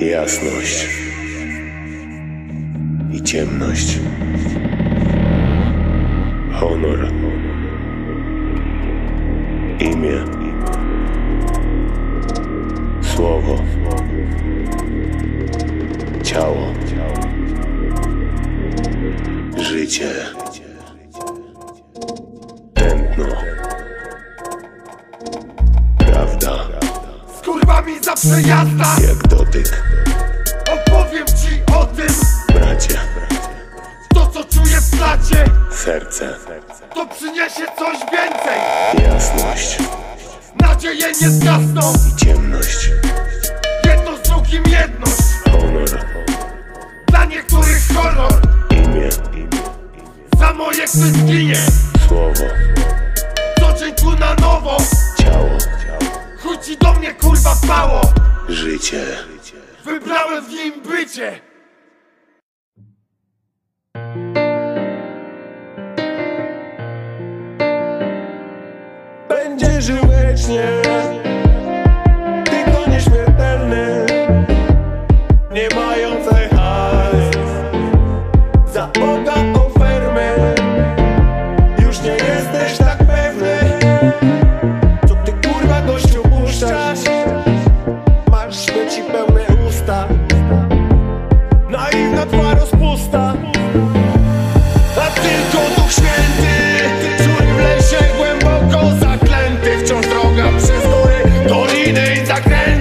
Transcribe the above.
Jasność i ciemność. Honor. Imię. Słowo. Ciało. Życie. Tętno. Kurwami zawsze jazda Jak dotyk. Opowiem ci o tym Bracie. To co czuję w klacie Serce. To przyniesie coś więcej Jasność Nadzieje nie zgasną i ciemność. Jedno z drugim jedność Honor. Dla niektórych horror Imię. Za moje zginie Słowo. Życie. Wybrałem w nim bycie Będzie żył wiecznie Tylko nieśmiertelny Nie mający winy i zakręty